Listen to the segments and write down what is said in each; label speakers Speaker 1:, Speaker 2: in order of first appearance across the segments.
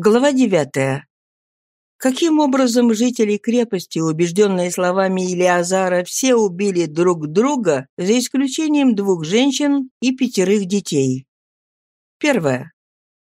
Speaker 1: Глава девятая. Каким образом жители крепости, убежденные словами Илиазара, все убили друг друга, за исключением двух женщин и пятерых детей? Первое.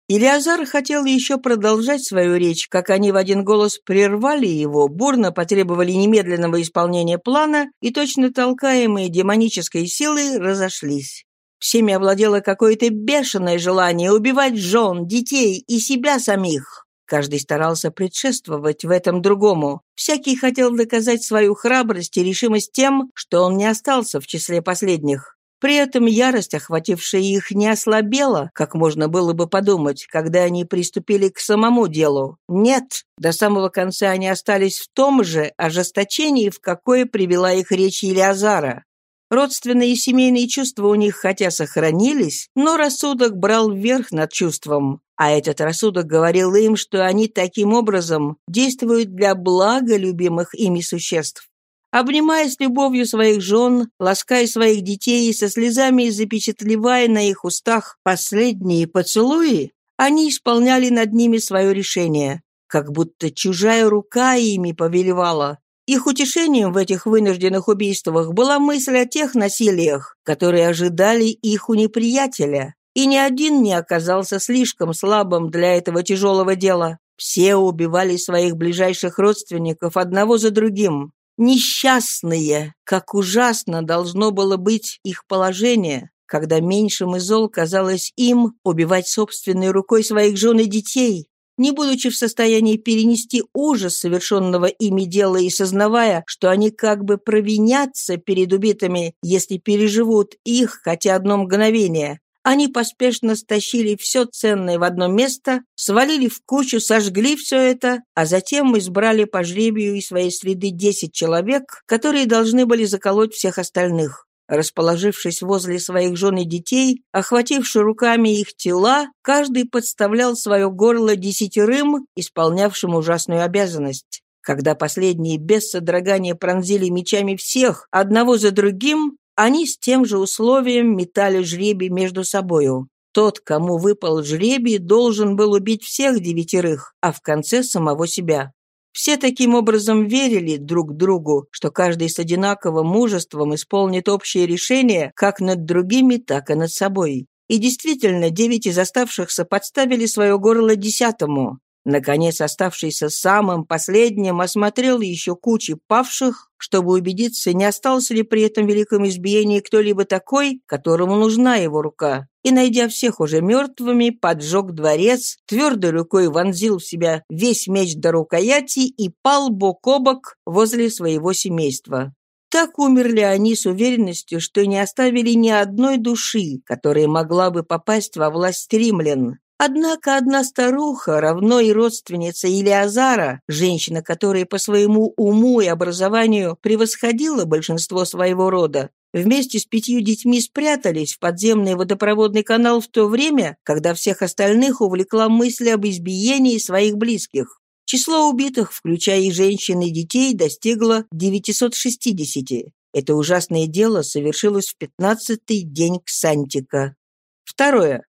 Speaker 1: Илиазар хотел еще продолжать свою речь, как они в один голос прервали его, бурно потребовали немедленного исполнения плана и, точно толкаемые демонической силой, разошлись. Всеми овладело какое-то бешеное желание убивать жен, детей и себя самих. Каждый старался предшествовать в этом другому. Всякий хотел доказать свою храбрость и решимость тем, что он не остался в числе последних. При этом ярость, охватившая их, не ослабела, как можно было бы подумать, когда они приступили к самому делу. Нет, до самого конца они остались в том же ожесточении, в какое привела их речь Илиазара. Родственные и семейные чувства у них хотя сохранились, но рассудок брал вверх над чувством, а этот рассудок говорил им, что они таким образом действуют для блага любимых ими существ. Обнимая с любовью своих жен, лаская своих детей и со слезами запечатлевая на их устах последние поцелуи, они исполняли над ними свое решение, как будто чужая рука ими повелевала, их утешением в этих вынужденных убийствах была мысль о тех насилиях, которые ожидали их у неприятеля. И ни один не оказался слишком слабым для этого тяжелого дела. Все убивали своих ближайших родственников одного за другим. Несчастные, как ужасно должно было быть их положение, когда меньшим из зол казалось им убивать собственной рукой своих жен и детей, не будучи в состоянии перенести ужас совершенного ими дела и сознавая, что они как бы провинятся перед убитыми, если переживут их хотя одно мгновение, они поспешно стащили все ценное в одно место, свалили в кучу, сожгли все это, а затем избрали по жребию из своей среды десять человек, которые должны были заколоть всех остальных. Расположившись возле своих жен и детей, охвативши руками их тела, каждый подставлял свое горло десятерым, исполнявшим ужасную обязанность. Когда последние без содрогания пронзили мечами всех, одного за другим, они с тем же условием метали жребий между собою. Тот, кому выпал жребий, должен был убить всех девятерых, а в конце самого себя. Все таким образом верили друг другу, что каждый с одинаковым мужеством исполнит общее решение как над другими, так и над собой. И действительно, девять из оставшихся подставили свое горло десятому. Наконец, оставшийся самым последним, осмотрел еще кучи павших, чтобы убедиться, не остался ли при этом великом избиении кто-либо такой, которому нужна его рука. И, найдя всех уже мертвыми, поджег дворец, твердой рукой вонзил в себя весь меч до рукояти и пал бок о бок возле своего семейства. Так умерли они с уверенностью, что не оставили ни одной души, которая могла бы попасть во власть римлян. Однако одна старуха, равно и родственница Илиазара, женщина, которая по своему уму и образованию превосходила большинство своего рода, вместе с пятью детьми спрятались в подземный водопроводный канал в то время, когда всех остальных увлекла мысль об избиении своих близких. Число убитых, включая и женщин, и детей, достигло 960. Это ужасное дело совершилось в пятнадцатый день Ксантика. Второе.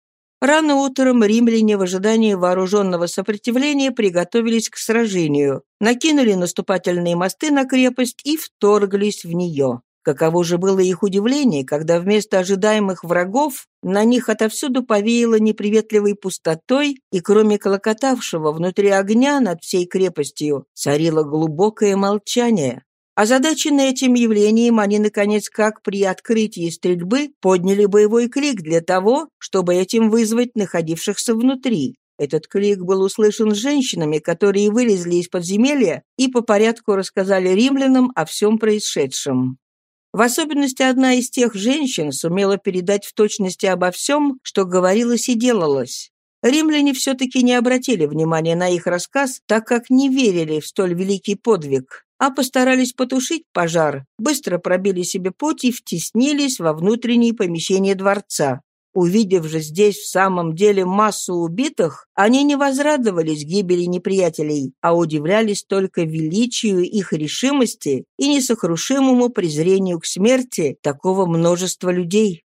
Speaker 1: Рано утром римляне в ожидании вооруженного сопротивления приготовились к сражению, накинули наступательные мосты на крепость и вторглись в нее. Каково же было их удивление, когда вместо ожидаемых врагов на них отовсюду повеяло неприветливой пустотой, и кроме колокотавшего внутри огня над всей крепостью царило глубокое молчание. Озадаченные этим явлением, они, наконец, как при открытии стрельбы, подняли боевой клик для того, чтобы этим вызвать находившихся внутри. Этот клик был услышан женщинами, которые вылезли из подземелья и по порядку рассказали римлянам о всем происшедшем. В особенности одна из тех женщин сумела передать в точности обо всем, что говорилось и делалось. Римляне все-таки не обратили внимания на их рассказ, так как не верили в столь великий подвиг а постарались потушить пожар, быстро пробили себе путь и втеснились во внутренние помещения дворца. Увидев же здесь в самом деле массу убитых, они не возрадовались гибели неприятелей, а удивлялись только величию их решимости и несокрушимому презрению к смерти такого множества людей.